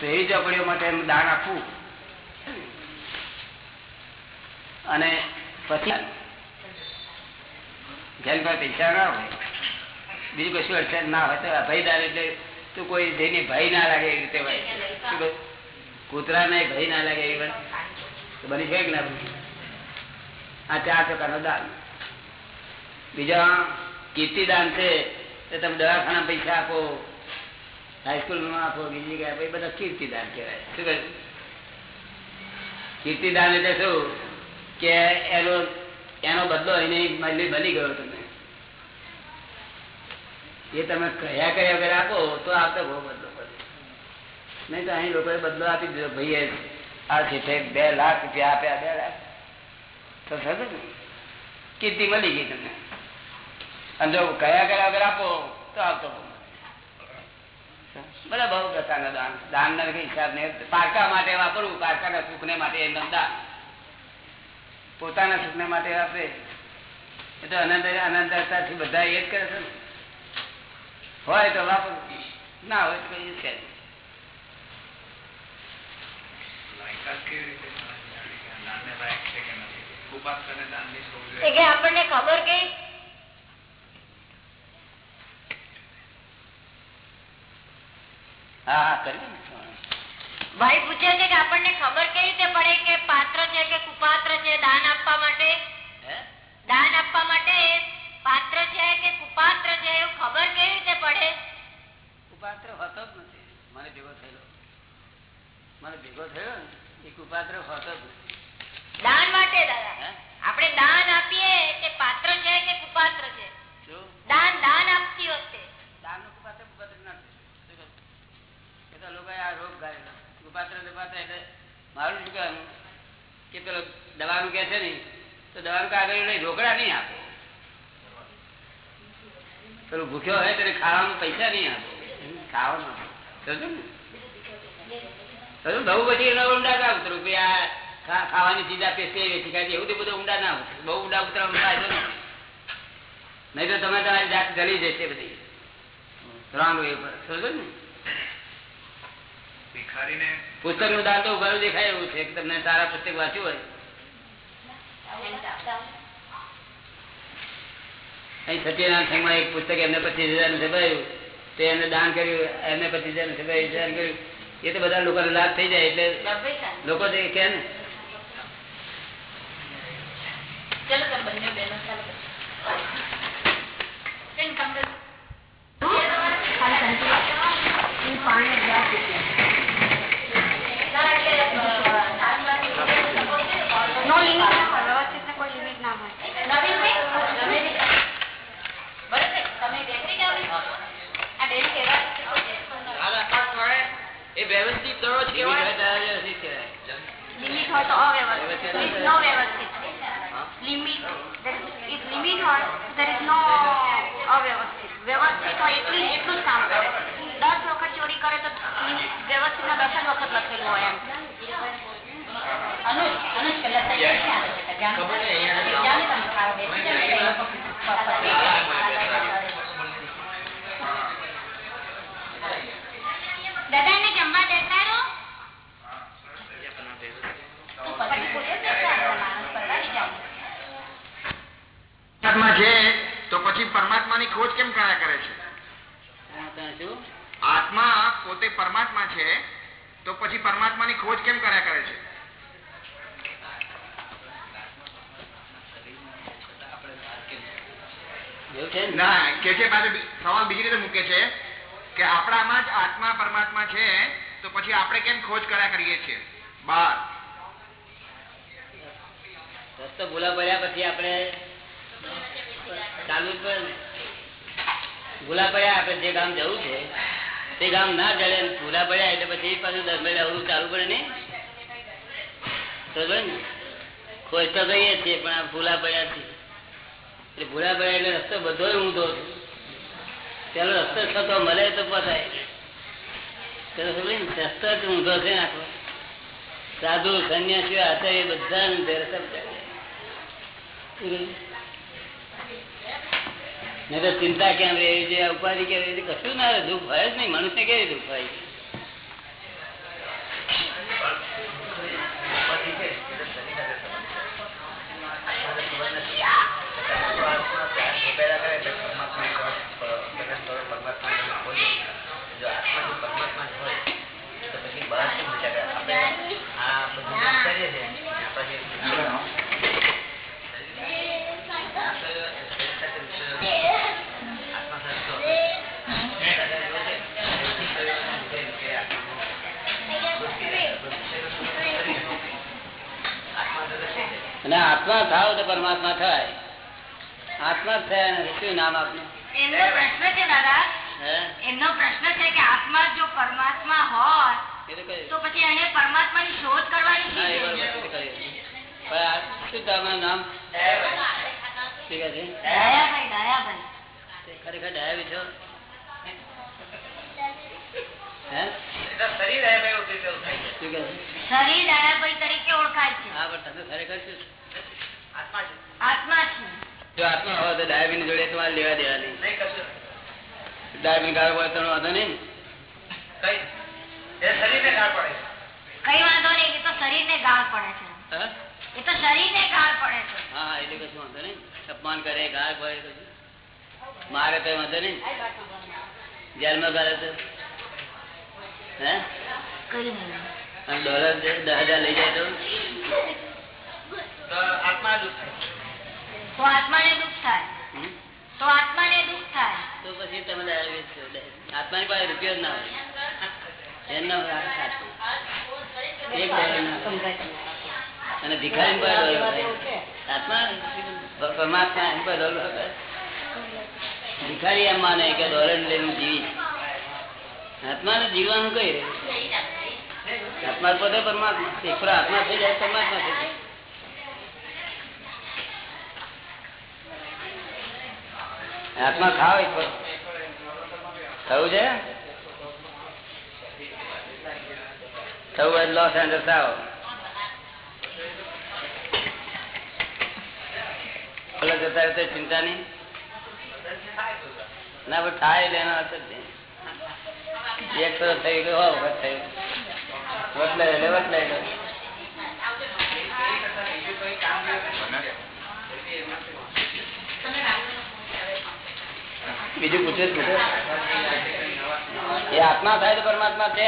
શહેરી ચોપડીઓ માટે એનું દાન આપવું. અને પછી જેની પાસે પૈસા ના હોય, બીજું કશું અડચણ ના હોય તો અભયદાર એટલે તું કોઈ જેની ભય ના લાગે એવી રીતે હોય? કૂતરાને ભય ના લાગે એવી વાત? બની છે કે ના બની આ ચાર પ્રકારનું દાન. બીજા કીર્તિદાન છે, તે તમે દવાખાના પૈસા આપો હાઈસ્કૂલમાં આપો બીજી ગયા પછી બધા કીર્તિદાન કહેવાય. શું કહે કીર્તિદાન એટલે શું? કે એનો એનો બદલો એને બની ગયો તમે એ તમે કયા કયા વગર આપો તો આવતો બહુ બદલો પડે નહીં તો અહીં લોકોએ બદલો આપી દીધો. ભાઈએ આ છે બે લાખ રૂપિયા આપ્યા, બે લાખ. તો સમજ ને કીર્તિ મળી ગઈ તમને. અને જો કયા કયા વગર આપો તો આવતો બહુ બધા બહુ પ્રકારના દાન. દાન ના કઈ હિસાબ ને પારકા માટે વાપરવું, પારકાના સુખને માટે એમનું દાન. પોતાના સુખને માટે વાપરે. એ તો અનંત અનંતરતાથી બધા એ જ કરે છે ને. હોય તો વાપરવું ના હોય તો કઈ છે આપણને ખબર કેવી રીતે જાણી કે આ દાનને લાયક છે કે નથી ઉપાસને દાનની સૌ એ કે આપણને ખબર કઈ હા ભાઈ પૂછે છે કે આપણને ખબર કેવી રીતે પડે કે પાત્ર છે કે કુપાત્ર છે દાન આપવા માટે? દાન આપવા માટે પાત્ર છે કે કુપાત્ર છે એવું ખબર કેવી રીતે પડે? કુપાત્ર હોતો જ નથી. મને ભેગો થયેલો. મને ભેગો થયો ને એ કુપાત્ર હોતો જ નથી. દાન માટે દાદા. આપણે દાન આપીએ તે પાત્ર છે કે કુપાત્ર છે? દાન દાન આપતી વખતે દાનનું કુપાત્ર કુપાત્ર ના થાય. શું કહું? એટલે મારું શું કહેવાનું? કે પેલો દવાનું કે છે ને, તો દવાનું કાગળ લઈ રોકડા નહીં આપો. પેલું ભૂખ્યો હોય તેને ખાવાનું પૈસા નહીં આપો. ખાવાનું. સમજો ને? બધી ઊંડા ના ઉતરું. કે આ ખાવાની ચીજ આપે વેચી એવું તો બધું ઊંડા ના ઉતરે. બહુ ઊંડા ઉતરવાનું ફાયદો નહીં. તો તમે તમારી જાત ગળી જશે બધી. ત્રણ વે પર સમજો ને? પુસ્તકનું દાન તો ઉભારું દેખાય એવું છે કે તમને સારા પુસ્તક વાંચ્યું હોય. અહીં સત્યનારાયણ સંઘમાં એક પુસ્તક એમને પચીસ હજારનું છપાયું તે એમને દાન કર્યું એમને પચીસ હજારનું છપાયું હજાર કર્યું. એ તો બધા લોકોને લાભ થઈ જાય એટલે લોકો જે કે ને. ચલો તમે બંને બહેનો ચાલો બેન, come to- ના, એટલે, અ, નો લિમિટ ના હોય વ્યવસ્થિત ને કોઈ લિમિટ ના હોય નવીનભાઈ, નવીનભાઈ. ભરતભાઈ, તમે બેસી જાઓ ને. આ બેન કહેવા એ વ્યવસ્થિત દરરોજ જ કહેવાય. લિમિટ હોય તો અવ્યવસ્થિત. નો વ્યવસ્થિત. લિમિટ ઇફ લિમિટ હોય there ઇઝ નો અવ્યવસ્થિત. વ્યવસ્થિત હોય એટલું એટલું જ કામ કરે. દસ વખત ચોરી કરે તો વ્યવસ્થિત ના દસ જ વખત લખેલું હોય એમ. અનુજ અનુજ? જાણો? ખબર નહીં, અહીંયા નથી. જાણો તમે ખાવા બેસી જાઓ ને, એ લોકો દાદા એને જમવા દેખાડો તું પછી પોતે જ દેખાડો, માણસ પરવારી જાય. પરમાત્મા છે તો પછી પરમાત્માની ખોજ કેમ કર્યા કરે છે? આત્મા પોતે પરમાત્મા છે, તો પછી પરમાત્માની ખોજ કેમ કર્યા કરે છે? ને? કે છે સવાલ બીજી રીતે મૂકે છે કે આપણામાં જ આત્મા પરમાત્મા છે, તો પછી આપણે કેમ ખોજ કર્યા કરીએ છીએ? બાર. રસ્તો ભૂલા પડ્યા પછી આપણે ચાલુ જ પડે ને. ભૂલા પડ્યા આપડે જે ગામ જવું છે, તે ગામ ના જડે ભૂલા પડ્યા એટલે પછી પાછું દસ મહિના અવરું ચાલુ પડે સમજો ખોજ તો કહીએ છીએ પણ આ ભૂલા પડ્યા છીએ ભૂલા પડ્યા એટલે રસ્તો બધો ઊંધો પેલો રસ્તો થતો મળે તો પતાય રસ્તો જ ઊંધો છે ને આખો. સાધુ, સંન્યાસીઓ, આચાર્ય બધા નહીં તો ચિંતા કેમ રહે? છે ઉપાધિ કેમ રહે કશું ના દુઃખ હોય જ નહીં. મનુષ્ય કેવી દુઃખ હોય અને આત્મા થાવ તો પરમાત્મા થાય આત્મા જ થયા નથી શું નામ આપનું એમનો પ્રશ્ન છે દાદા હે એમનો પ્રશ્ન છે કે આત્મા જો પરમાત્મા હોય એ તો કહ્યું તો પછી એને પરમાત્માની શોધ કરવાની હા, એ શી બરોબર, છે એ તો કહ્યું. પણ આ શું તમારું નામ ઠીક છે દયાભાઈ દયાભાઈ તે ખરેખર ડાયાબી છો હે શરીર આવ્યા એવું થઈ જવું થાય છે. શું કહે છે શરીર દયાભાઈ તરીકે ઓળખાય છે હા પણ તમે ખરેખર શું છો? આત્મા છે. આત્મા છે જો આત્મા હોય તો ડાયાબીની જોડે તમારે લેવા દેવા નહીં નહીં કશું ડાયાબીન ગાળો હોય તો વાંધો નહીં કઈ એ શરીરને ગાળ પડે છે. કઈ વાંધો નહીં એ તો શરીરને ગાળ પડે છે હા એ તો શરીરને ગાળ પડે છે હા એટલે કશું વાંધો નહીં અપમાન કરે ગાળ પડે કશું મારે તો વાંધો નહીં જેલમાં ગાળે તો. હે? અને ડોલર દસ હજાર લઈ જાય તો? તો આત્મા દુઃખ તો આત્માને દુઃખ થાય. તો આત્માને દુઃખ થાય. તો પછી તમે આત્માની પાસે રૂપિયો ના હોય. એમનો. એક ડોલર ના અને ભિખારી હોય. આત્મા પરમાત્મા એમ હોય. ભિખારી એમ માને કે ડોલર લઈને જીવી. આત્માને જીવવાનું કઈ રહે? આત્મા પોતે પરમાત્મા. આત્મા થઈ જાય પરમાત્મા થઈ જાય. આત્મા ખાવ એક થવું છે? થવું લોસ એન્જલ્સ આવો. જતા ચિંતા નહીં. ના, પણ થાય એટલે એનો અસર છે એક તરફ થઈ ગયો વખત થયું. બીજું કોઈ કામ નહીં બીજું પૂછે એ આત્મા થાય તો પરમાત્મા છે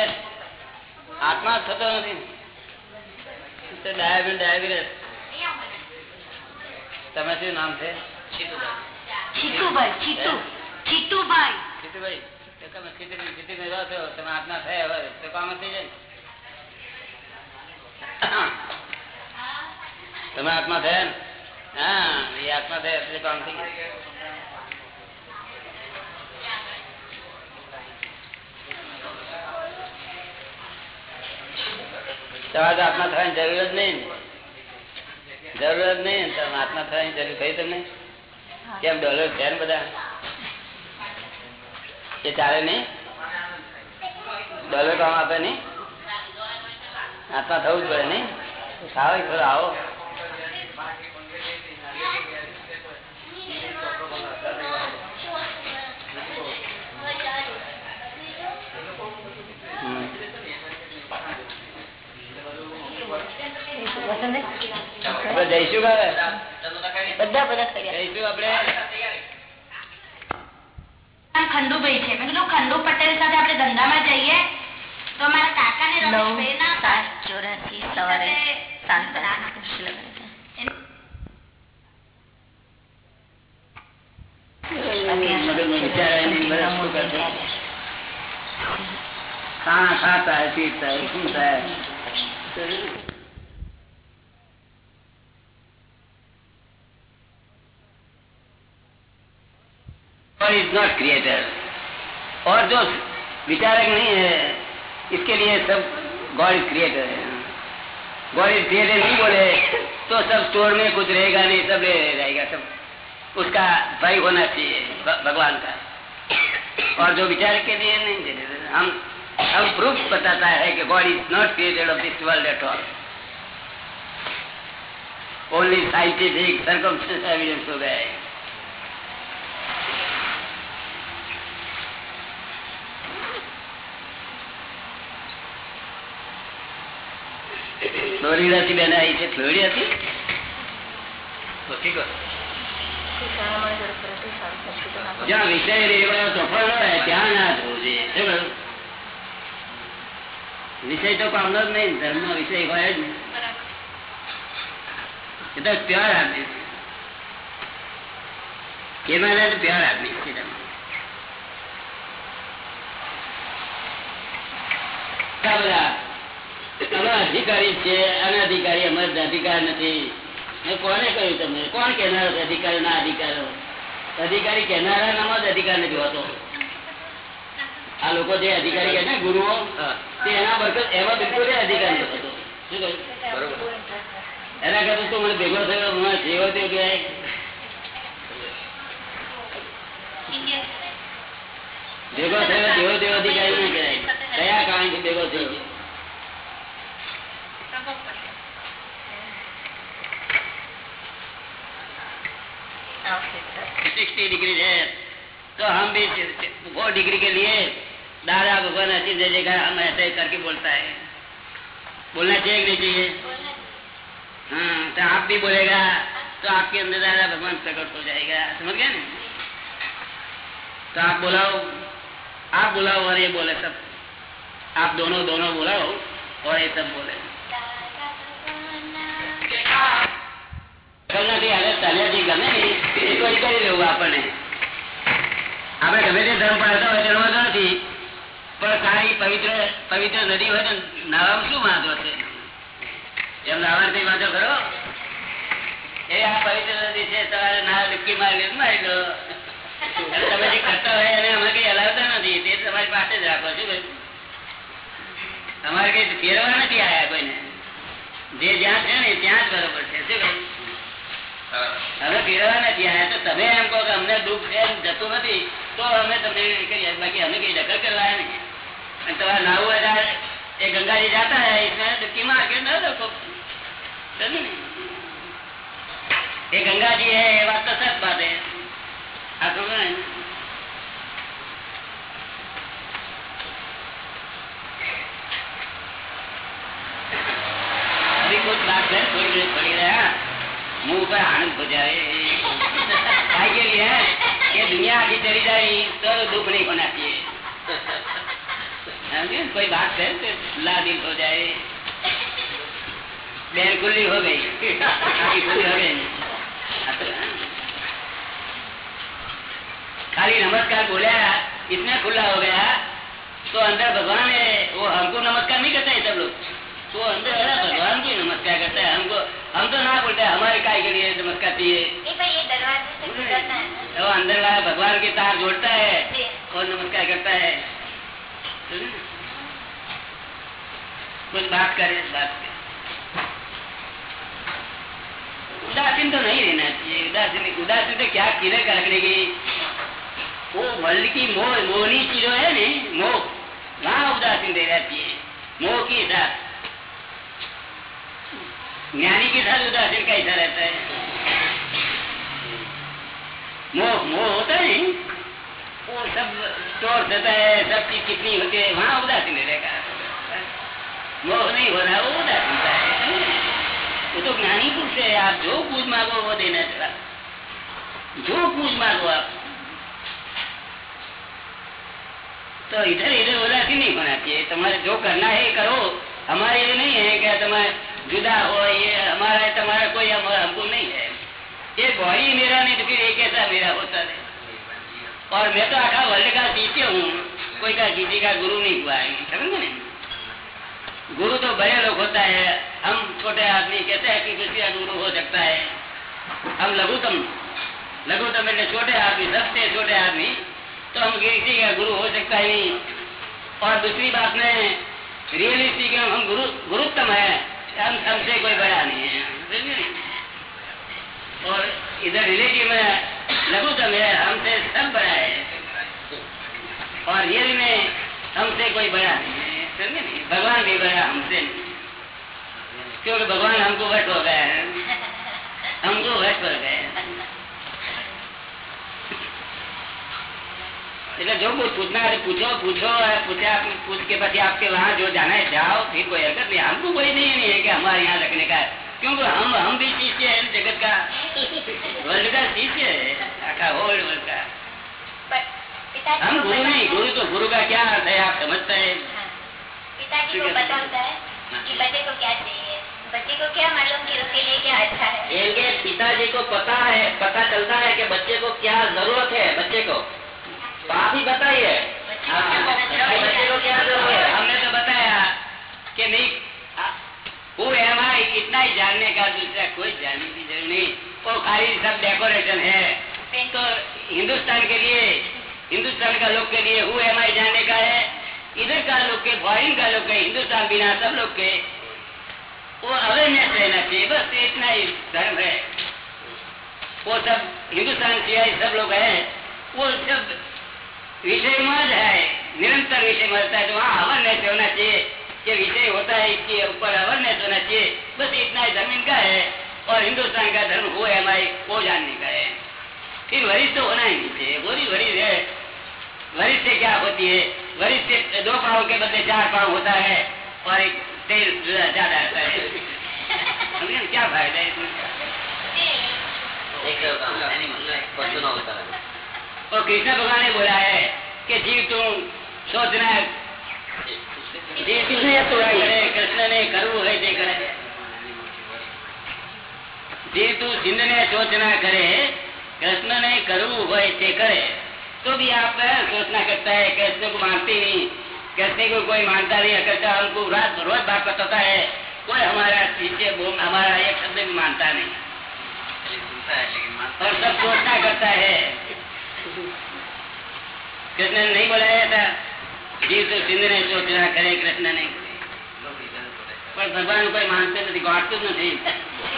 આત્મા થતો નથી. ડાયાબિટ ડાયાબીન તમે શું નામ છે? ચીતુ ચીતુભાઈ સીતુભાઈ તો તમે સીધી સીધી ગયો છો. તમે આજ્ઞા થયા હોય, તો કામ થઈ જાય તમે આત્મા થયા આત્મા થયા કામ થઈ આત્મા થવાની જરૂર જ નહીં. જરૂર જ નહીં. તમે આત્મા થવાની જરૂર થઈ તમને કેમ ડોલર છે ને બધા? એ ચાલે નહીં? ડોલર કામ આપે નહીં? આત્મા થવું જ પડે નહીં? ખાવ ખરો આવો. જઈશું કે બધા બધા કર્યા જઈશું આપણે? નામ ખંડુભાઈ છે. મેં કીધું ખંડુ પટેલ સાથે આપણે ધંધામાં જઈએ તો મારા કાકાને રમેશભાઈ ના સાત ચોરાસી સવારે સાત વિચારાયની બધા શું કરશે? ખાણા ખાતા હોય, પીતા હોય, શું થાય? God is not creator. और जो विचारक नहीं है, इसके लिए सब गॉड इज़ क्रिएटर है। गॉड इज़ क्रिएटर नहीं बोले तो सब स्टोर में कुछ रहेगा नहीं, सब ले जाएगा, सब उसका भाई होना चाहिए भगवान का। और जो विचारक के लिए नहीं देते हम हम प्रूफ बताता है कि God is not created of this world at all only scientific circumstance evidence हो गया है ફ્લોરિડાથી બેન આવી છે ફ્લોરિડાથી જ્યાં વિષય સફળ હોય ત્યાં ના વિષય તો કામનો જ નહીં ધર્મ વિષય હોય જ એ તો પ્યોર આદમી છે. એમાં પ્યોર આદમી છે તમે. અમે અધિકારી છે અનધિકારી અમારે અધિકાર નથી. કોને કહ્યું તમને? કોણ કહેનાર છે અધિકારી? ના અધિકારો અધિકારી કહેનારામાં જ અધિકાર નથી હોતો. આ લોકો જે અધિકારી કહે ને ગુરુઓ તે એના બરકત એમાં બિલકુલ અધિકાર નથી હોતો. શું કહ્યું? એના કરતા તો મને ભેગો થયો? મને જેવો તેવો કહેવાય. ભેગો થયો જેવો તેવો અધિકારી ના કહેવાય. કયા કારણથી ભેગો થઈ ગયો सिक्सटी डिग्री है तो हम भी वो डिग्री के लिए दादा भगवान ऐसी दे देगा हम ऐसे करके बोलता है। बोलना चाहिए कि नहीं चाहिए? हाँ तो आप भी बोलेगा तो आपके अंदर दादा भगवान प्रकट हो जाएगा। समझ गए ना? तो आप बोलाओ आप बुलाओ और ये बोले सब। आप दोनों दोनों बुलाओ और ये सब बोले। આપણે ગમે તે ધર્મ પાડતા હોય તેનો નથી. પણ સારી પવિત્ર પવિત્ર નદી હોય તો નાવામાં શું વાંધો છે એમ કઈ વાંધો ખરો? એ આ પવિત્ર નદી છે, તમારે ના ડૂબકી મારી લે, મારી લો. તમે જે કરતા હોય એને અમે કઈ હલાવતા નથી, તે તમારી પાસે જ રાખો ભાઈ? તમારે કઈ ફેરવા નથી આવ્યા કોઈને? જે જ્યાં છે ને, ત્યાં જ બરોબર છે, શું કહ્યું હવે ફેરવા નથી આયા તો તમે એમ કહો કે અમને દુઃખ છે એમ જતું નથી તો અમે તમને એ કરીએ બાકી અમે કઈ દખલ કરવા આવ્યા નહીં અને તમારે નાવું હજાર એ ગંગાજી જાતા હે इसमें डुबकी मार के न रखो समझे नहीं? ये गंगा जी है ये बात तो सच बात है आप समझ रहे हैं? अभी कुछ बात है थोड़ी देर पड़ी रहा मुँह पर आनंद हो जाए। भाई के लिए ये दुनिया आगे चली जाएगी तो दुख नहीं होना चाहिए। कोई बात है तो ला दिल हो जाए। बैल खुली हो गई। खुली हो गई। खाली नमस्कार बोला, इतना खुला हो गया तो अंदर भगवान है, वो हमको नमस्कार नहीं करता है सब लोग। तो अंदर भगवान को नमस्कार करता है, हमको हम तो ना बोलते हमारे काय के लिए नमस्कार चाहिए? तो अंदर वाला भगवान के तार जोड़ता है और नमस्कार करता है। कुछ बात करे बात उदासीन तो नहीं रहना चाहिए। उदासीन उदासीन तो क्या किले का रखने की वो वर्ल्ड की मोह मोहनी चीज़ों है ने मोह वहाँ उदासीन रह जाती है मोह के साथ ज्ञानी के साथ उदासीन कैसा रहता है मोह मोह होता है नहीं? वो सब स्टोर देता है सब चीज कितनी होती है वहाँ उदासीन रहेगा मोह नहीं हो रहा वो उदासीनता है वो तो ज्ञानी पुरुष है आप जो कुछ मांगो वो देना चला जो कुछ मांगो आप तो इधर इधर उदासीन नहीं होना चाहिए तुम्हारे जो करना है करो हमारे ये नहीं है कि तुम्हारे जुदा हो ये हमारा तुम्हारा कोई हम, हमको नहीं है ये बॉडी मेरा नहीं तो फिर ये कैसा मेरा होता है और मैं तो आखा वर्ल्ड का शिष्य हूँ कोई का किसी का गुरु नहीं हुआ है समझ में गुरु तो बड़े लोग होता है हम छोटे आदमी कहते हैं कि किसी का गुरु हो सकता है हम लघुतम लघुतम એટલે छोटे आदमी सबसे छोटे आदमी तो हम किसी का गुरु हो सकता ही नहीं और दूसरी बात में रियलिस्टिक हम गुरु गुरुत्तम है हम हमसे कोई बड़ा नहीं है समझे नहीं? और इधर रिलेटिव में लघुतम है हमसे सब बड़ा है और रियल में हमसे कोई बड़ा नहीं है समझे नहीं? भगवान भी बड़ा हमसे नहीं। क्योंकि भगवान हमको वट हो गया है हमको वट हो गए એટલે જો કોઈ पूछना है तो पूछो पूछो और पूछा पूछ के પછી आपके वहाँ जो जाना है जाओ फिर कोई हरकत नहीं हमको कोई नहीं, नहीं है कि हमारे यहाँ रखने का है क्योंकि हम हम भी शिष्य है जगत का वर्ल्ड का शिष्य है आखा वर्ल्ड वर्ल्ड का पर पिताजी हम को गुरु नहीं बताता गुरु तो गुरु का क्या अर्थ है आप समझते हैं हाँ। पिताजी को पता होता है कि बच्चे को क्या चाहिए बच्चे को क्या मालूम कि उसके लिए क्या अच्छा है इनके पिताजी को पता है पता चलता है कि बच्चे को क्या जरूरत है बच्चे को तो आप ही बताइए। बच्चे को क्या ज़रूरत है? हमने तो बताया कि नहीं हु एम आई ही कितना ही जानने का दूसरा कोई जानने की ज़रूरत नहीं। वो खाली सब डेकोरेशन है। तो हिंदुस्तान के लिए हिंदुस्तान का लोग के लिए हु एम आई जानने का है? इधर का लोग के फॉरिन का लोग के हिंदुस्तान बिना सब लोग के वो अवेयरनेस रहना चाहिए बस इतना ही धर्म है। वो सब हिंदुस्तान से सब लोग हैं। वो सब विषय मत है निरंतर विषय में रहता है तो वहाँ अवेयरनेस होना चाहिए कि विषय होता है इसके ऊपर अवेयरनेस होना चाहिए बस इतना ही धर्म इनका है और हिंदुस्तान का धर्म वो है हमारे वो जानने का है फिर वरिष्ठ तो होना ही नहीं चाहिए वरी वरिष्ठ है वरिष्ठ से क्या होती है वरिष्ठ से दो पाव के बदले चार पाव होता है और एक तेल ज्यादा रहता है समझे? क्या फायदा है इसमें એક એનિમલ પશુનો અવતાર હતો. और कृष्ण भगवान ने बोला है कि जीव तुम सोचना જીવ ને કૃષ્ણ ને કરવું હોય તે કરે જીવ તું સિંધ ને સોચના કરે कृष्ण ने करू है તે કરે तो भी आप सोचना करता है, कृष्ण को मानते नहीं, कृष्ण को कोई मानता नहीं करता हमको रात रोज बात बताता है, कोई हमारा चीज़ें हमारा एक शब्द भी मानता नहीं। और सब सोचना करता है। कृष्ण ने नहीं बोलाया था जीव तो सिंध ने सोचना करे कृष्ण ने लोग इधर बोले. પણ ભગવાન કોઈ માનતો નથી ગાંઠતું જ નથી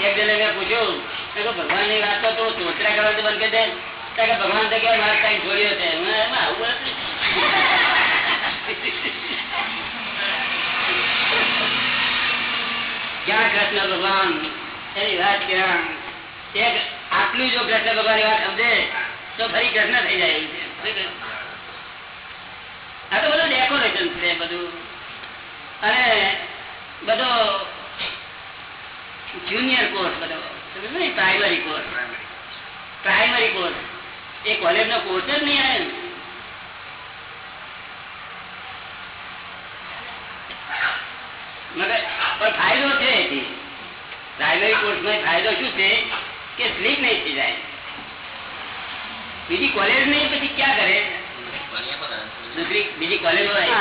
એક જણે મેં પૂછ્યું મેં કહ્યું, ભગવાનની વાત તો તું સોચરા કરવાથી બંધ કરી દે તો કે ભગવાન તો કે મારે કઈ છોડ્યો છે હું એમાં આવું બોલે છે? ક્યાં કૃષ્ણ ભગવાન એની વાત ક્યાં એક આટલું જો કૃષ્ણ ભગવાનની વાત સમજે તો ફરી કૃષ્ણ થઈ જાય. આ તો બધું ડેકોરેશન છે બધું. અને બધો જુનિયર કોર્સ બધો. પ્રાઇમરી કોર્સ પ્રાઇમરી કોર્સ એ કોલેજ નો કોર્સ જ નહીં આવે મગર, પણ ફાયદો છે પ્રાઇમરી કોર્સ નો ફાયદો શું છે? કે સ્લીપ નહીં થઈ જાય. બીજી કોલેજ નહીં પછી ક્યાં કરે? બીજી કોલેજ હોય.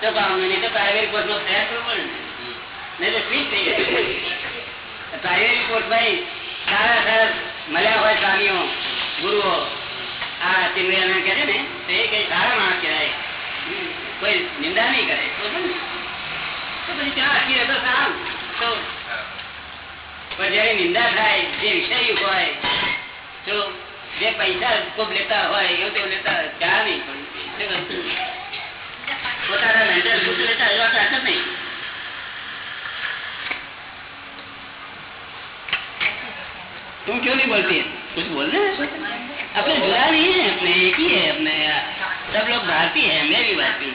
તો નહીં તો પ્રાઇવેટ કોર્સ પ્રયાસ કરવો પડે નહીં તો સ્વીચ થઈ જાય પ્રાઇવેટ કોર્સ ભાઈ સારા સારા મળ્યા હોય સ્વામીઓ ગુરુઓ. આ ચિમરિયા કહે છે ને તો એ કઈ સારા માણસ કહેવાય. કોઈ નિંદા નહીં કરે. તો ને? તો પછી ત્યાં અટકી રહેતો સારું તો પણ જયારે નિંદા થાય જે વિષય હોય તો જે પૈસા ખૂબ લેતા હોય એવું તેવું લેતા હોય ત્યાં નહીં પણ પોતાના મેન્ટલ સુખ લેતા એવા તો જ નહીં तुम क्यों नहीं बोलती है कुछ बोलना है अपने जुड़ा नहीं है अपने एक ही है अपने सब लोग भारतीय है मैं भी भारतीय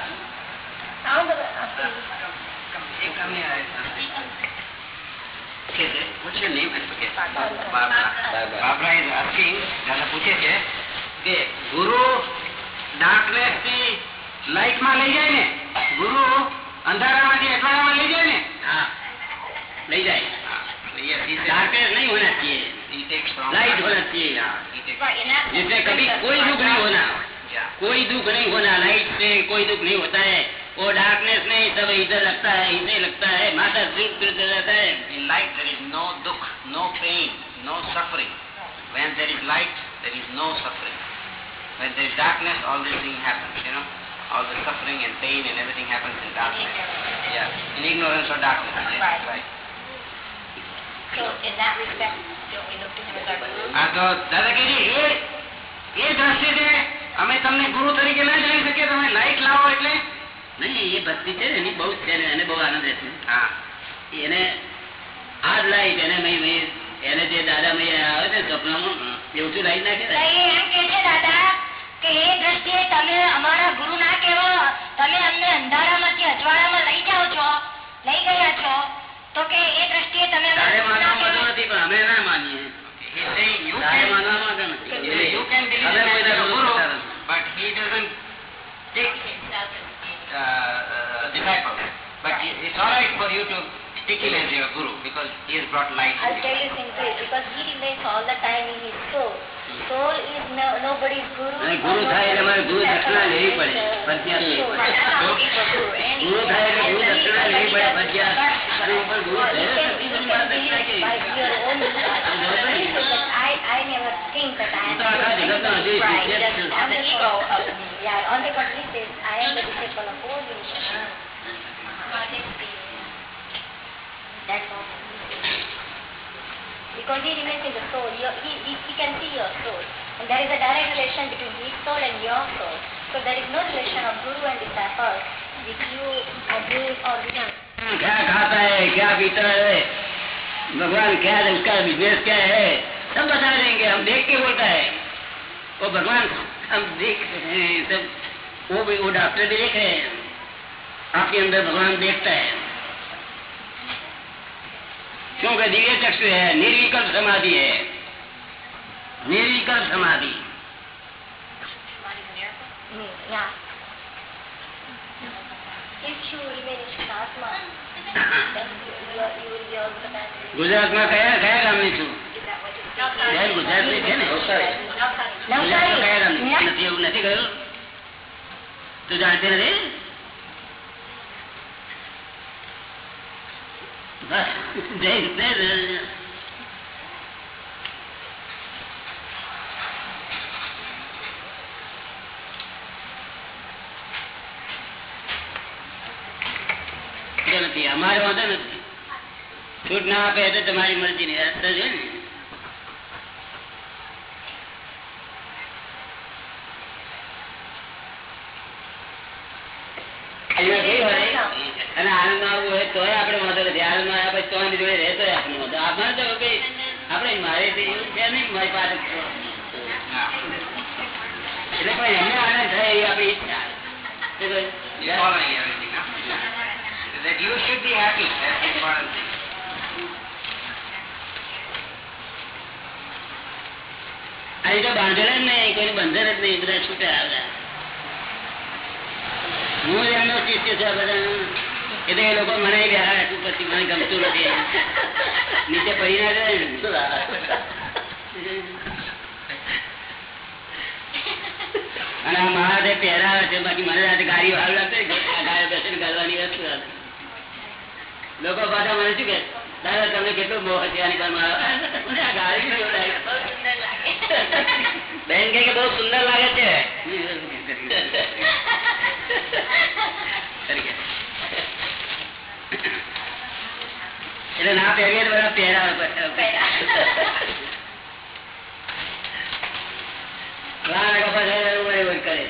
हूँ પૂછે છે કે ગુરુ ડાર્કનેસ થી લાઈટ માં લઈ જાય ને ગુરુ અંધારામાંથી અજવાળામાં લઈ જાય ને हाँ नहीं जाए Yes, he said डार्कनेस नहीं होना चाहिए he takes from लाइट होना चाहिए he takes जिससे कभी कोई दुख नहीं होना yeah. कोई दुख नहीं होना लाइट से कोई दुख नहीं होता है वो डार्कनेस नहीं सब इधर लगता है इधर लगता है माथा सिर सिर रहता है In light there is no dukh, no pain, no suffering. When there is light, there is no suffering. When there is darkness, all these things happen, you know. All the suffering and pain and everything happens in darkness. Yeah, in ignorance or darkness. Yes, right. So in that respect, don't we look to him as our guru? આ તો દાદાગીરી એ એ દ્રષ્ટિએ અમે તમને ગુરુ તરીકે ના જાણી શકીએ તમે લાઈટ લાવો એટલે નહીં એ ભક્તિ છે ને એની બહુ છે ને એને બહુ આનંદ રહેશે હા. એને આ લાઈટ એને મય- મય- એને જે દાદા મય આવે છે સપનામાં એવું શું લાઈટ ના. તો કહેવાય એ એમ કે છે દાદા કે એ દ્રષ્ટિએ તમે અમારા ગુરુ ના કહેવો તમે અમને અંધારામાંથી અજવાળામાં લઈ જાઓ છો લઈ ગયા છો તો કે એ દ્રષ્ટિએ તમે નથી પણ અમે ના માનીએ. uh, uh, disciples. But it- it's all right for you to stickiness your guru because he has brought light. I'll in tell you. you simply, because he remains all the time in his soul. Soul is no, nobody's guru. અને ગુરુ થાય એટલે મારે ગુરુ દક્ષિણા લેવી પડે ફરજિયાત લેવી પડે ગુરુ થાય એટલે ગુરુ દક્ષિણા લેવી પડે ફરજિયાત અને ઉપર ગુરુ You થયો can, you can believe by your own but I, I never think that I am તો આખા જગતનો હજી right. શિષ્ય જ છું. On the ego of, yeah, on the contrary Because he remains in the soul, your, he, he, he can see your soul. And there is a direct relation between his soul and your soul. So there is no relation of guru and disciple with you and him or with him. क्या खाता है क्या पीता है भगवान क्या है उसका बिजनेस क्या है सब बता देंगे हम देख के बोलता है वो भगवान हम देख रहे हैं सब वो भी वो डॉक्टर भी देख रहे हैं आपके अंदर भगवान देखता है क्योंकि दिव्य चक्षु है निर्विकल्प समाधि है निर्विकल्प समाधि Hmm, yeah. If you remain in Shatma, then you, you, are- you will be all the time. ગુજરાતમાં કયા કયા ગામની છું Navsari. બેન ગુજરાતની છે ને Navsari. ગુજરાતમાં કયા ગામની Yeah. નથી એવું નથી કહ્યું તું જાણતી નથી નથી અમારે વાંધો નથી. છૂટ ના તમારી મરજી ની રસ્તો છે ને. અહીંયા ગઈ હોય અને આનંદ આવવું હોય તોય આપણે વાંધો નથી આનંદ આવ્યા જોડે રહેતો આપણે આપણે તો કઈ આપણે મારે એવું છે આપણી જ નહીં, કોઈ બંધન જ નહીં બધા છૂટા આવ્યા હું એમનો શિષ્ય છે બધા. એટલે એ લોકો મને પછી મને ગમતું નથી. નીચે પડી ના જાય અને આ મહારાજે પહેરાવે છે બાકી મને આજે ગાડી હાલ લાગશે ગાડી બેસીને ગાળવાની વસ્તુ લોકો પાછા મને શું કે દાદા તમને કેટલું મોહ છે આની? બેન કે બહુ સુંદર લાગે છે. એટલે ના પહેરીએ તો બધા પહેરાવે કરે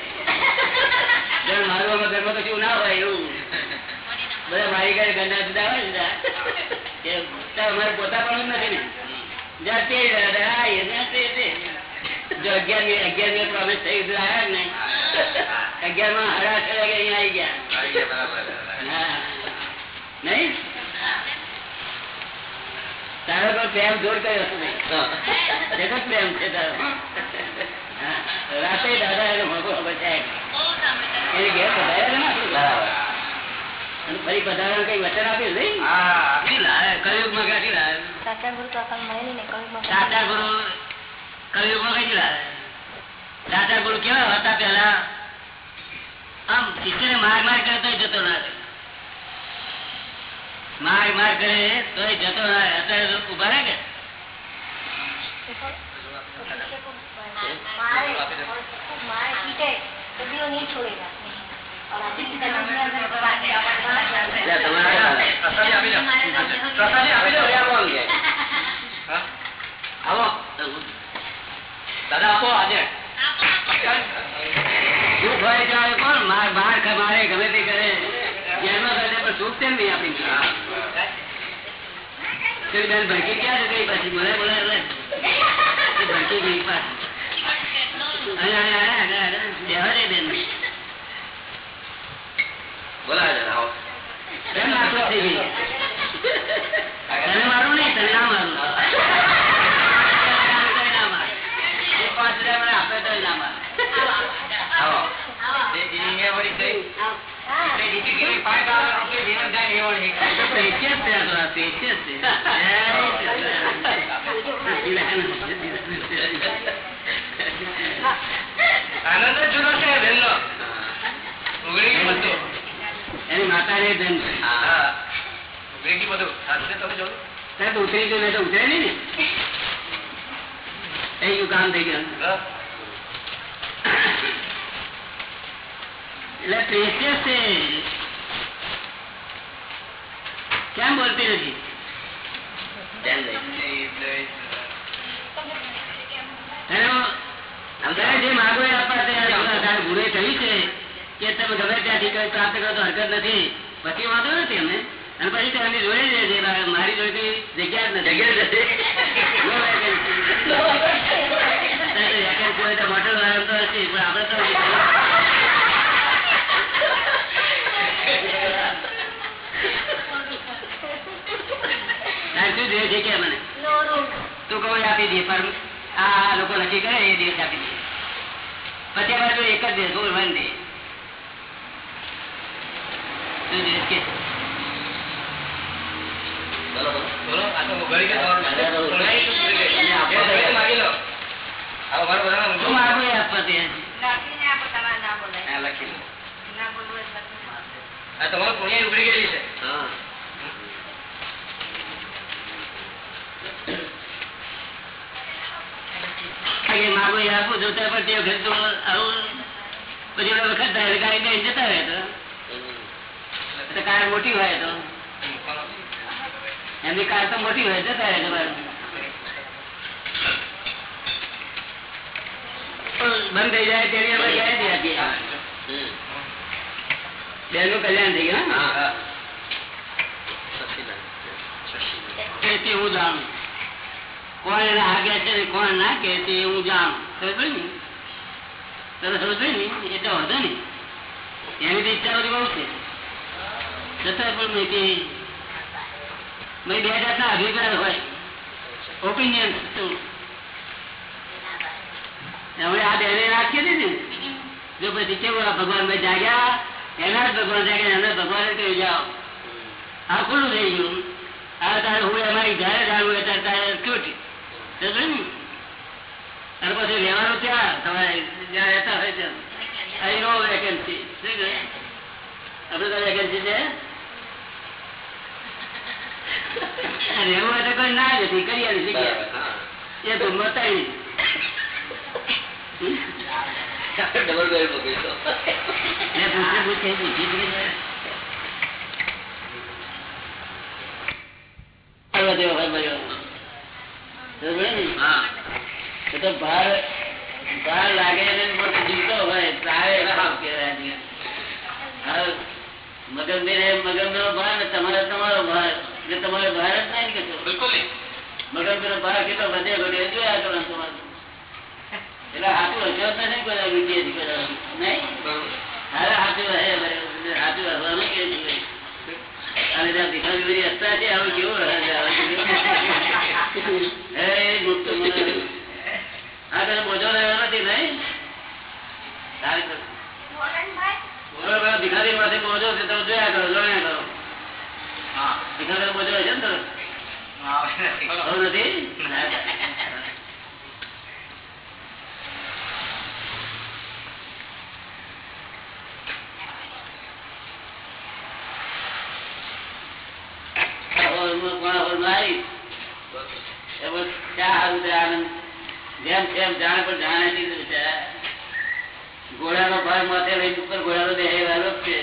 મારું ઘરમાં કશું ના હોય એવું. બધા અગિયાર થઈ માં હરા વાગે અહીંયા આવી ગયા આવી ગયા બરાબર. હા. નહીં? તારો તો પ્રેમ જોર કર્યો હતો જગત પ્રેમ છે તારો. રાતે દાદા એનો મોકો બચાય એને ઘેર પધાર્યા અને ફરી પધારવાનું કઈ વચન આપ્યું નહીં? હા. ક્યાંથી લાવે? સાચા ગુરુ તો સાચા ગુરુ કળિયુગમાં કઈ લાવે? સાચા ગુરુ કેવા હતા પેલા આમ શિષ્યને માર માર કરતો જતો ના માર માર કરે તો જતો અત્યારે ઊભા રહે કે? દાદા આપો આજે. દુઃખ હોય ત્યારે કોણ? માર માર મારે ગમે તે કરે. જેનો પણ સુખ કેમ નહીં બેન ભડકી ક્યાં ગઈ પછી મને બોલાવે ભડકી ગઈ પાછી અરે, અરે, અરે, અરે, અરે, બેહવા દે બેન બોલાવે દાદા આવો. કેમ નાખો થઈ ગઈ તને મારું નહીં તને ના મારું તને ના માર. એ પાંચ હજાર મને આપે તોય ના માર આવો. એ- એ અહીંયા વળી છે હા. Precious છે આ તો, આ precious છે. આનંદ જ જુદો છે બેનનો ઉગડી ગયું બધું એની ઉતરી ગયું તો ઉતરે ને. કામ થઈ ગયું. એટલે છે. કેમ બોલતી નથી? જે માગો એ આપવા છો. ગુરુએ કહ્યું છે કે તમે ગમે ત્યાંથી કઈ પ્રાપ્ત કરો તો હરકત નથી. પછી વાંધો નથી અમે અને પછી તમે જોઈ જોડે જ મારી જોડે જગ્યા જ નથી. જગ્યા. તો હશે પણ આપણે તો શું જોઈએ છે કે મને? તું કહું આપી દે પણ આ આ લોકો નક્કી કરે એ દિવસ આપી દે. પછી અમારે જોડે એક જ દેશ ગયું તમારું. ઉઘડી ગયું, ઉઘડી ગયું. જે જોઈએ એ માગી લો આ અમારું બધાનું શું માગો એ આપવા તૈયાર છે. લખીને આપો તમારે ના બોલાય આ લખી લો. ના બોલવું એટલે લખીને આપો. આ તમારું પુણ્ય ઉઘડી ગયેલી છે કે માગો એ આપું જોતા પણ તે વખત આવું પછી વખત થાય ગાડી લઈને જતા રહે તો. કાર મોટી હોય તો. એમની કાર તો મોટી હોય જતા રહે તમારું. બંધ થઈ જાય તેની અમે ગેરંટી આપીએ. બેનું કલ્યાણ થઈ ગયું હું જાણું. કોણ એને આગળ છે ને કોણ ના કે તે હું જાણું. સમજ ને તને સમજ ને એટલે વાંધો ને. એની તો ઈચ્છા બહુ છે. છતાં પણ મેં કે, મેં બે જાતના અભિપ્રાય હોય. ઓપિનિયન હવે આ બેને રાખીએ ને. જો પછી કેવું આ ભગવાન ભાઈ જાગ્યા, એના જ ભગવાન જાગ્યા એના ભગવાન કહી જાઓ. આ ખુલ્લું થઈ ગયું. આ તારે હું અમારી ઘરે જાણવું ત્યારે તારે ને? અને પછી રહેવાનું ક્યાં? તમારે જ્યાં રહેતા હોય ત્યાં. અહીં નો વેકેન્સી શું કહે? આપણે તો વેકેન્સી છે? રહેવું હોય તો કોઈ ના નથી કરી આવી જગ્યા એ તો મતાવી ડબલ બેલ પકડીશો મેં પૂછે પૂછે પૂછી આવ્યો તેવો ભાઈ મળ્યો. ને? તો ભાર ભાર લાગે જીવતો હોય તારે રામ કહેવાય છે. હવે મગનભાઈને મગનભાઈનો ભાર ને તમારે તમારો ભાર એટલે તમારો ભાર જ નહીં કે. બિલકુલ નહીં. મગનભાઈનો ભાર કેટલો વધે ઘટે જોયા કરવાનું તમારે એટલે હાથું હશે તો નહીં નહીં અરે હાથું હે બરાબર. હાથું હવાનું કે. અને ત્યાં ભિખારી હસતા છે આવું કેવું રહે છે આવું કેવું? હે મુક્ત મને આ તને બોજો લેવા નથી નહીં? સારી વાત. ભિખારી પાસે બોજો છે તો જોયા કરો જોયા કરો. ભિખારી બોજો છે ને તરફ નથી. આનંદ. જેમ તેમ જાણે પણ જાણે નહીં છે? ઘોડાનો ભાગ માથે લઈને ઉપર ઘોડાનો દેહ જ છે.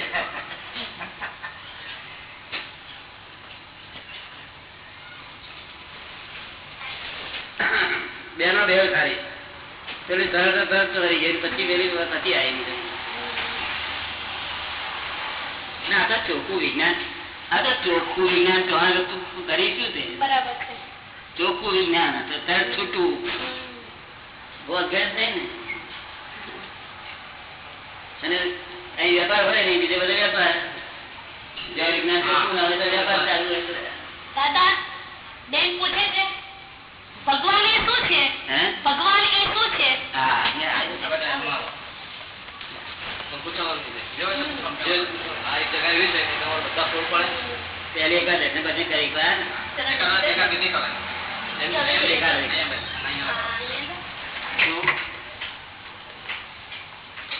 બેનો બે સારી પેલી તરત તરત રહી ગઈ પછી પેલી નથી આવી ના આ તો ચોખ્ખું વિજ્ઞાન આ તો ચોખ્ખું વિજ્ઞાન તું કરી શું તે? બરાબર ચોખ્ખું વિજ્ઞાન તરત છૂટું. અને અહીં વેપાર હોય નહીં બીજે બધો વેપાર. જ્યાં વિજ્ઞાન ચોખ્ખું ના હોય તો વેપાર ચાલુ દાદા બેન પૂછે છે ભગવાન એ શું છે? હે? ભગવાન એ શું છે? હા અહીંયા આવ્યું. હવે ટાઈમ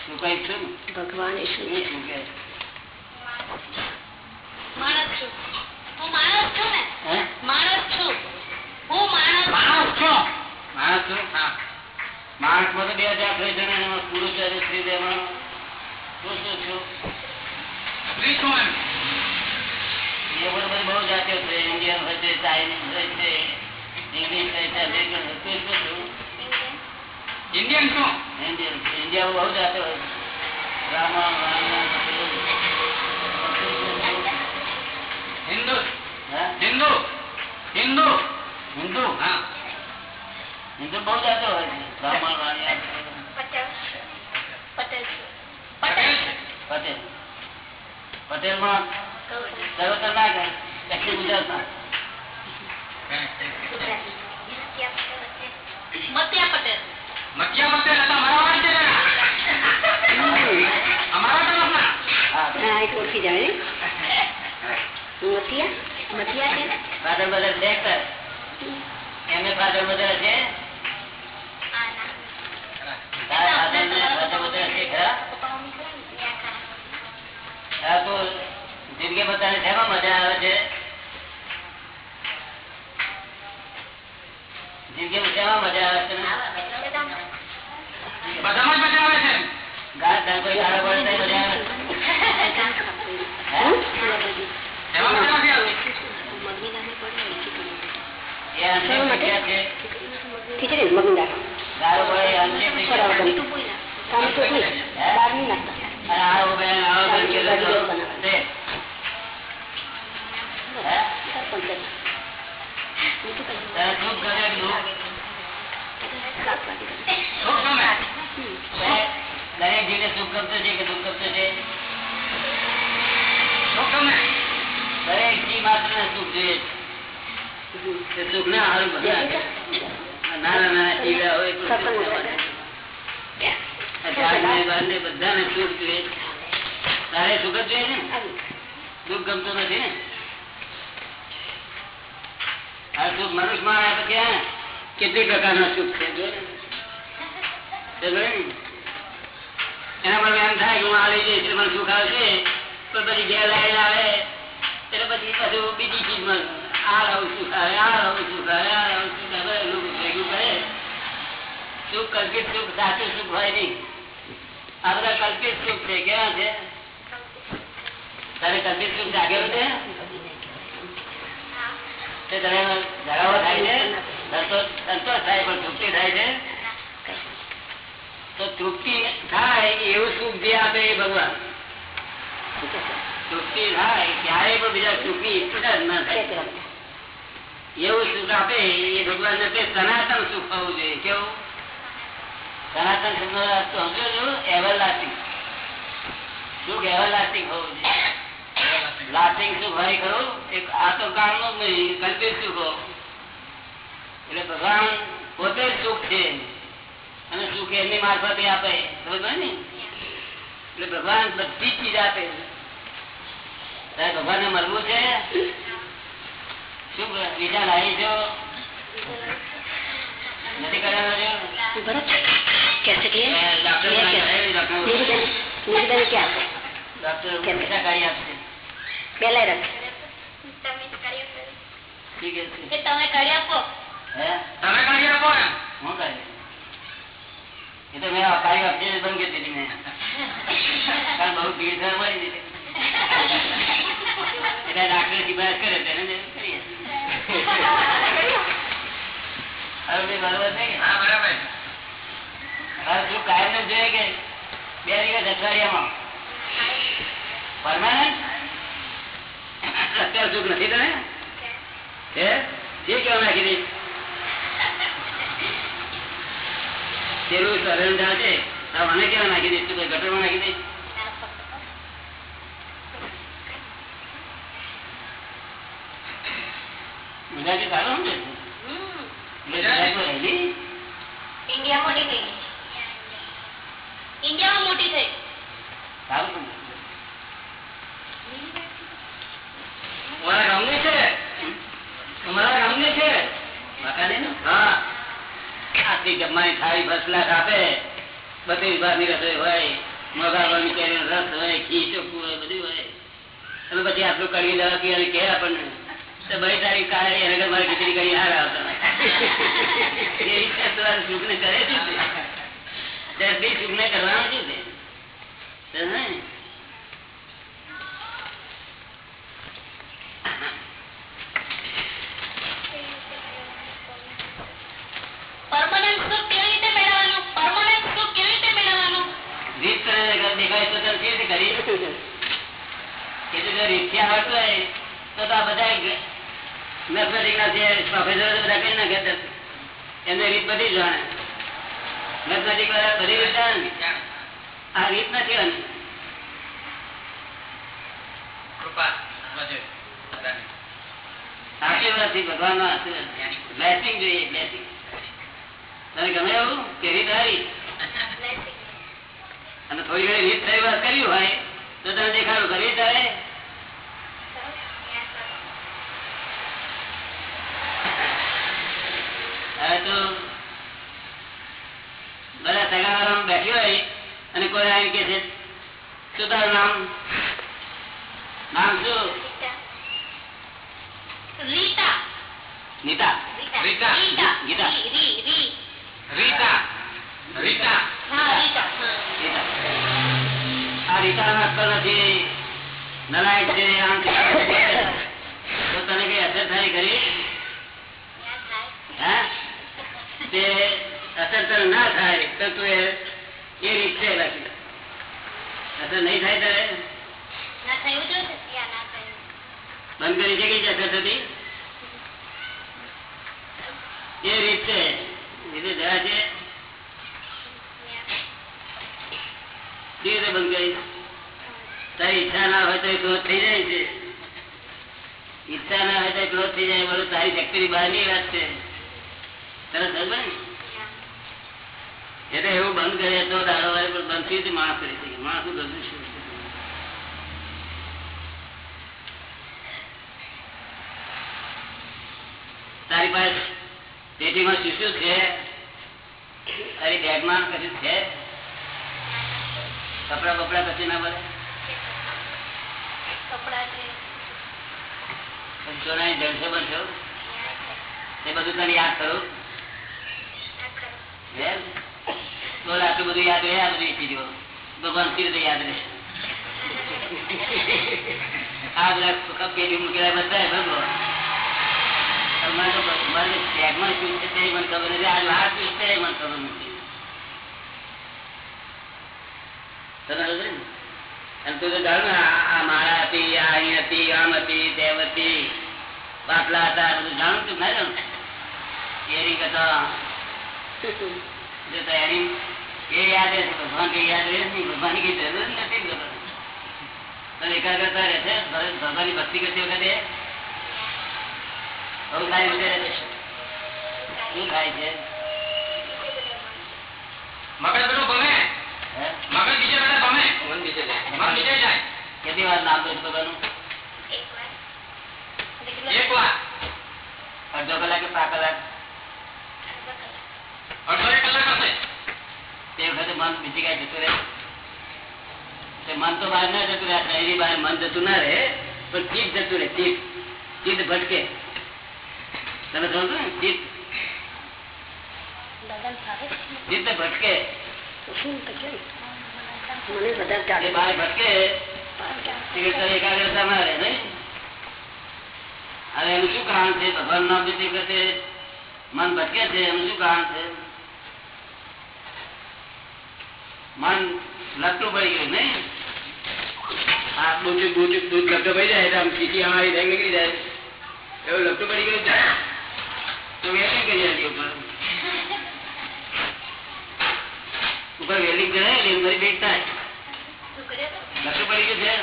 ભગવાન એ શું કે? માણસ છું. હું માણસ છું ને? માણસ છું. હું માણસ માણસ છો? માણસ છું? હા. માણસમાં તો બે હજાર થઈ છે એમાં પુરુષ અને સ્ત્રી શું છું? સ્ત્રી શું એમ? એ બરોબર બહુ જાતિઓ છે. ઇન્ડિયન હોય છે ચાઇનીઝ હોય છે ઇંગ્લિશ હોય છે અમેરિકન હોય છે. શું છું? ઇન્ડિયન શું? ઇન્ડિયન ઇન્ડિયા બહુ જાતે હોય રામા હિન્દુ હિન્દુ હિન્દુ હિન્દુ હા. હિન્દુ બહુ જાતે હોય છે. બ્રાહ્મણ વાણિયા, પટેલ. પટેલ. પટેલમાં પટેલમાં ના કહે દક્ષિણ ગુજરાતમાં. મત્યા પટેલ. મતિયા મતે હતા અમારા વાળા છે અમારા હા એક ઓળખી જાય છે? ફાધર મધર છે તાર? એમને ફાધર મધર છે? જિંદગી શેમાં મજા આવે છે? જિંદગીમાં શેમાં મજા આવે છે બધામાં જ મજા આવે છે. ગાળ ગાળ કોઈ ગાળો પડે મજા આવે ખીચડી મગની દાળ? સરપંચ નાના નાના હોય બધાને સુખ જોઈએ. તારે સુખ જ જોઈએ ને? દુઃખ ગમતું નથી ને? કેટલી પ્રકારના સુખ? એના થાય કે હું આ લઈ જઈશ મને આવે પછી આ રહું સુખ આ રહું સુખ આ રહું સુખ આવે એવું ભેગું કરે. સુખ કલ્પિત સુખ, સાચું સુખ હોય નહીં. આ બધા કલ્પિત સુખ છે કેવા છે? તારે કલ્પિત સુખ જાગેલું છે? તે તને ધરાવો તૃપ્તિ થાય એવું સુખ જે આપે એ ભગવાન. તૃપ્તિ થાય ક્યારેય પણ બીજા સુખી થાય. એવું સુખ આપે એ ભગવાન ને તે સનાતન સુખ હોવું જોઈએ. કેવું? સનાતન સુખ નો અર્થ તો સમજો છો એવર લાસ્ટિંગ સુખ એવર લાસ્ટિંગ હોવું જોઈએ. લાસ્ટિંગ સુખ હોય ખરું એક આ તો કામનું જ નહીં કલ્પિત સુખો એટલે ભગવાન પોતે જ સુખ છે અને સુખ એમની મારફતે આપે સમજ ને એટલે ભગવાન બધી ચીજ આપે તારે ભગવાન ને મળવું છે શું વિચાર આવી છો નથી કરવાનો છો ડોક્ટર ડોક્ટર પૈસા કાઢી આપશે પેલા રાખ કાયમ જોઈએ કે બે દિવસ અઠવાડિયામાં? પરમાનન્ટ અત્યારે સુખ નથી તને? હે? જે કેવા નાખી દઈ પેલું સરણ છે મને કેવા નાખી દઈશ તું ગટરમાં નાખી દઈશ સારું છે? ગુજરાતમાં રહેલી ઇન્ડિયા મોટી થઈ ગઈ ઇન્ડિયામાં મોટી થઈ સારું સમજે છે. થાળી ફર્સ્ટ ક્લાસ આપે બધી વિભાગની રસોઈ હોય મોગાવાની કેરીનો રસ હોય ઘી ચોખ્ખું હોય, બધું હોય. અને પછી આટલું કડવી દવા અને કે આપણને? તો ભાઈ તારી કાલે એને મારે આવતા કરવાનું છે તો હે? પરમાનન્ટ સુખ કેવી રીતે મેળવવાનું પરમાનન્ટ સુખ કેવી રીતે મેળવવાનું રીત કરે ને ઘર દેખાય તો તને કેવી રીતે કરી કે જો રીતથી આવડતું તો તો આ બધા મેથમેટિક જે પ્રોફેસરો બધા કઈ નાખે એમને રીત બધી જાણે. મેથમેટિક વાળા બધી રીત જાણે આ રીત નથી આની. કૃપા મજે બધાની. આશીર્વાદથી ભગવાનનો આશીર્વાદ. બ્લેસિંગ જોઈએ બ્લેસિંગ તને ગમે એવું? કે રીત હારી અને થોડી ઘણી રીત થઈ વાત કર્યું હોય તો તમે દેખાડું. કરી રીત હવે તો બધા સગાવાળામાં બેઠી હોય અને કોઈ આવી કે છે શું તારું નામ? નામ શું? રીતા. નીતા. રીતા. ગીતા. રીતા. રીતા. રીતા. નથી. નલાયક છે આમ તો તને કઈ અસર થાય ખરી? હે? તે અસર તને ના થાય તો તું એ એ રીત છે લખી અસર નહીં થાય તારે બંધ કરી છે કઈ અસર થતી? એ રીત. છે રીતે જરા છે. રીતે બંધ કરી? તારી ઈચ્છા ના હોય તો ક્રોધ થઈ જાય છે. ઈચ્છા ના હોય તો ક્રોધ થઈ જાય બોલો તારી શક્તિ ની બહારની વાત છે. એટલે એવું બંધ કરીએ તો દાડો વાળી પણ બંધ થઈ માણસ કરી શકે. માણસનું શું છે? તારી પાસે પેટીમાં શું શું છે? તારી બેગમાં કશું છે? કપડા બપડા કશું ના મળે કપડા છે. જળસો બનશો એ બધું તને યાદ કરું? આટલું બધું યાદ રહે આ બધું ઈચ્છી ભગવાન કેવી રીતે યાદ રહે આ બધા સુખા પેટી મૂકેલા બધા ભગવાન. મને તો તે જાણ ને, આ માળા હતી, આ અહીં હતી, આમ હતી, તેમ હતી. હતા બધું જાણું તું ના? એરિંગ હતા જો તો એ યાદ રહેશે ભગવાન કઈ યાદ રહે નહીં ભગવાન કઈ જરૂર નથી ખબર. તને એકાગ્રતા રહેશે ભગવાનની ભક્તિ કરતી વખતે બહુ સારી રીતે રહેશે. શું થાય છે? મગજ બધું ગમે? મગજ બીજે બધા ગમે? મન બીજે જાય. મન બીજે જાય. કેટલી વાર નામ દોષ ભગવાનનું? એક વાર. એક વાર. અડધો કલાક કે પાંચ કલાક? અડધો કલાક હશે. તે વખતે મન બીજી કઈ જતું રહે? તે મન તો બહાર ના જતું રહે એની બહાર મન જતું ના રહે પણ ચિત્ત જતું રહે ચિત્ત ચિત્ત ભટકે. તમે સમજો ને ચિત્ત ભટકે. બહાર ભટકે. એકાગ્રતા ના રહે નહીં? હવે એનું શું કારણ છે? ભગવાન નામ જે મન ભટકે છે એનું શું કારણ છે? મન લગતું પડી ગયું, નહીં? આ દૂધ દૂધ દૂધ લગતો પડી જાય આમ જાય. એવું લગતું પડી ગયું? તો વેલિંગ કરી ઉપર. વેલિંગ કરે એટલે કરી થાય. લપટું પડી ગયું છે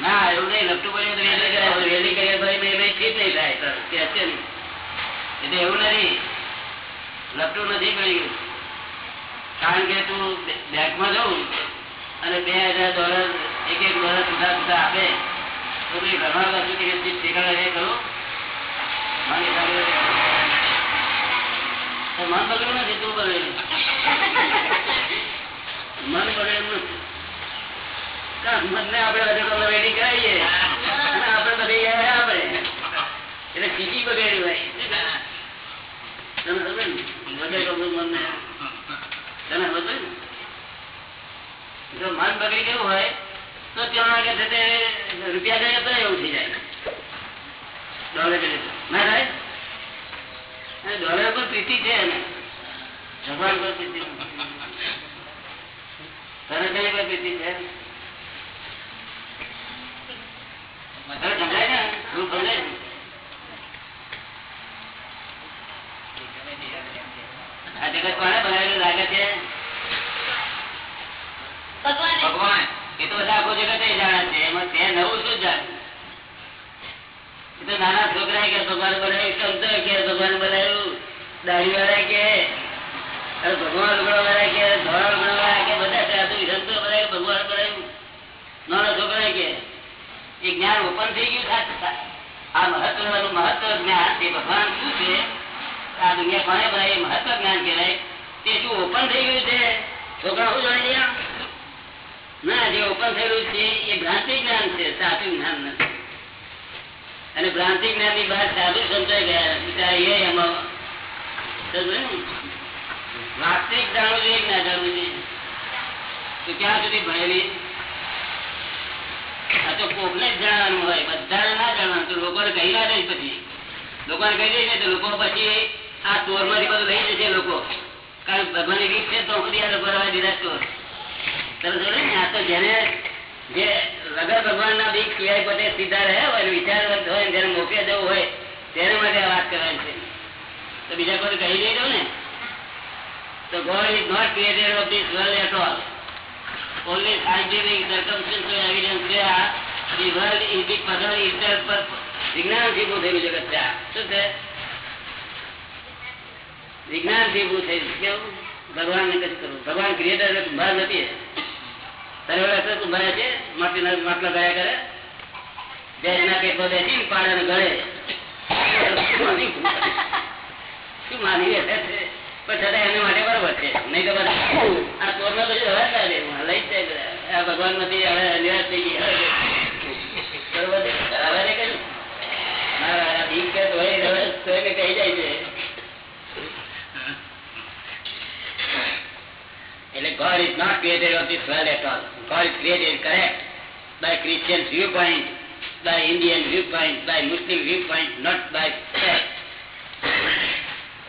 ના, એવું નહીં લપટું પડ્યું તો વેલી કર્યા વેલી કરીએ તો એમાં ઠીક નહીં થાય સર કે હશે એટલે એવું નથી. લપટું નથી પડી ગયું. કારણ કે તું બેંકમાં જવું અને બે હજાર ડોલર એક એક ડોલર સુધા સુધા આપે, તો પછી ઘરમાં કશું કે શીખવાડે એ કરું મને મન બગડ્યું નથી, તું બગડેલું મન બગડેલું નથી. મનને આપણે હજુ તો રેડી કરાવીએ. આપણે બધી આપણે એટલે સીધી બગડેલી હોય. તમે સમજ ને વગર કબૂલ મનને તને ખબર ને જો મન બગડી ગયું હોય, તો ત્યાં આગળ છે તે રૂપિયા જાય તો એવું થઈ જાય. ડોલર કરે તો. ના થાય અને ડોલર પર પ્રીતિ છે ને ભગવાન પર પ્રીતિ તને કઈ પર પ્રીતિ છે? તને સમજાય ને? શું સમજાય ને? આ જગત કોને બનાવેલું લાગે છે? ભગવાન ભગવાન, એ તો બધા આખો જગત એ જાણે છે, એમાં તે નવું શું જાણે? એ તો નાના છોકરા કે, ભગવાન બનાવ્યું સંતો કે, ભગવાન બનાવ્યું. દાઢી વાળા કે, અરે ભગવાન લુગડા વાળા કે ધોળા લુગડા વાળા કે, બધા સાધુ સંતો બધા કે ભગવાન બનાવ્યું. નાના છોકરા કે, એ જ્ઞાન ઓપન થઈ ગયું સાચું સાચું. આ મહત્વનું, મહત્વ જ્ઞાન, તે ભગવાન શું છે? આ દુનિયા કોને બનાવી? એ મહત્વ જ્ઞાન કહેવાય. તે શું ઓપન થઈ ગયું છે? છોકરા શું જાણી ગયા ના, જે ઓપન થયેલું છે, એ ભ્રાંતિ જ્ઞાન છે સાચું જ્ઞાન નથી. અને ભ્રાંતિ જ્ઞાનની બહાર સાધુ સંતાઈ ગયા બિચારા એ એમાં વાસ્તવિક જાણવું જોઈએ ના જાણવું જોઈએ? તો ક્યાં સુધી ભણેલી? આ તો કોકને જ જાણવાનું હોય, બધાને ના જાણવાનું તો લોકોને કહી ના દઈશ પછી. લોકોને કહી દે છે તો લોકો પછી આ ચોરમાંથી બધું લઈ જશે લોકો. કારણ ભગવાનની રીત છે, તો સુધી આ લોકો રવા દીધા ચોર ભગવાન બીજા કોઈ કહી દઈ ને? તો વિજ્ઞાનથી ઊભું થયેલું જગત છે. શું છે? વિજ્ઞાનથી ઊભું થયેલું કેવું? ભગવાનને કશું કરવું. ભગવાન ક્રિએટર એટલે નથી. માટલા ગયા કરે? બે શું માની પણ છતાં એના માટે બરોબર છે. નહીં તો આ ચોર પછી હવે આ ભગવાનમાંથી હવે નિરાશ થઈ ગઈ. બરોબર હવે કે ને કહી જાય છે. એટલે God is not created of this world at all. God is created correct by Christian viewpoint, by Indian viewpoint, by Muslim viewpoint, not by fact.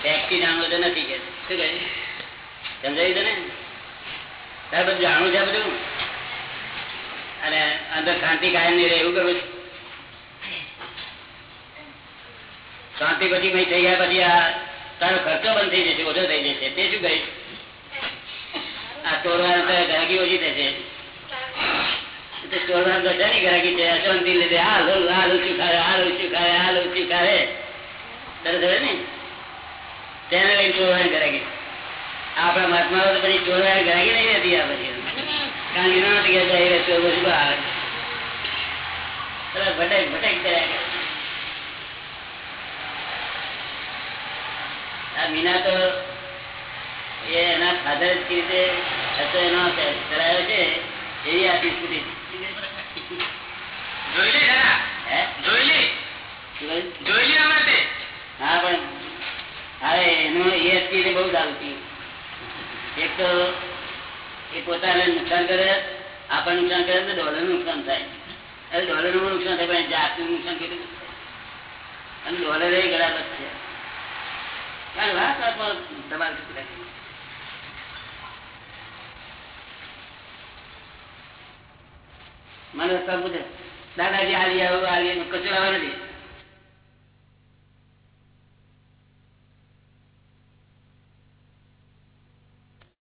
Fact થી જાણવું તો નથી કે શું કહે સમજાયું તને તારે બધું જાણવું છે બધું અને અંદર શાંતિ કાયમ નહીં રહે એવું કરવું છે શાંતિ પછી ભાઈ થઈ ગયા પછી આ તારો ખર્ચો બંધ થઈ જશે ઓછો થઈ જશે તે શું કહીશ આ ચોરવાનું તો ગ્રાહકી ઓછી થશે લઈને ચોરવાની ગ્રાહકી આપણા મહાત્માઓ તો પછી ચોરવાની ગ્રાહકી નહીં રહેતી આ પછી કારણ કે ના ગયા બહાર ભટક ભટક કર્યા આ મીના તો એ એના ફાધર રીતે એનો ચલાવ્યો છે એવી આપી બિસ્કુટી જોઈ લે જોઈ લે. જોઈ લે હમણાં હા પણ હવે એનું બહુ સારું એક તો એ પોતાને નુકસાન કરે આપણને નુકસાન કરે તો ડોલર નુકસાન થાય. હવે ડોલરનું નુકસાન થાય પણ જાતનું નુકસાન કેટલું અને ડોલર એ ગળા છે. કારણ વાત વાતમાં દબાણ થતું રહે. મને સબ પૂછે દાદાજી આલી આવું આલી કચરો આવે. નથી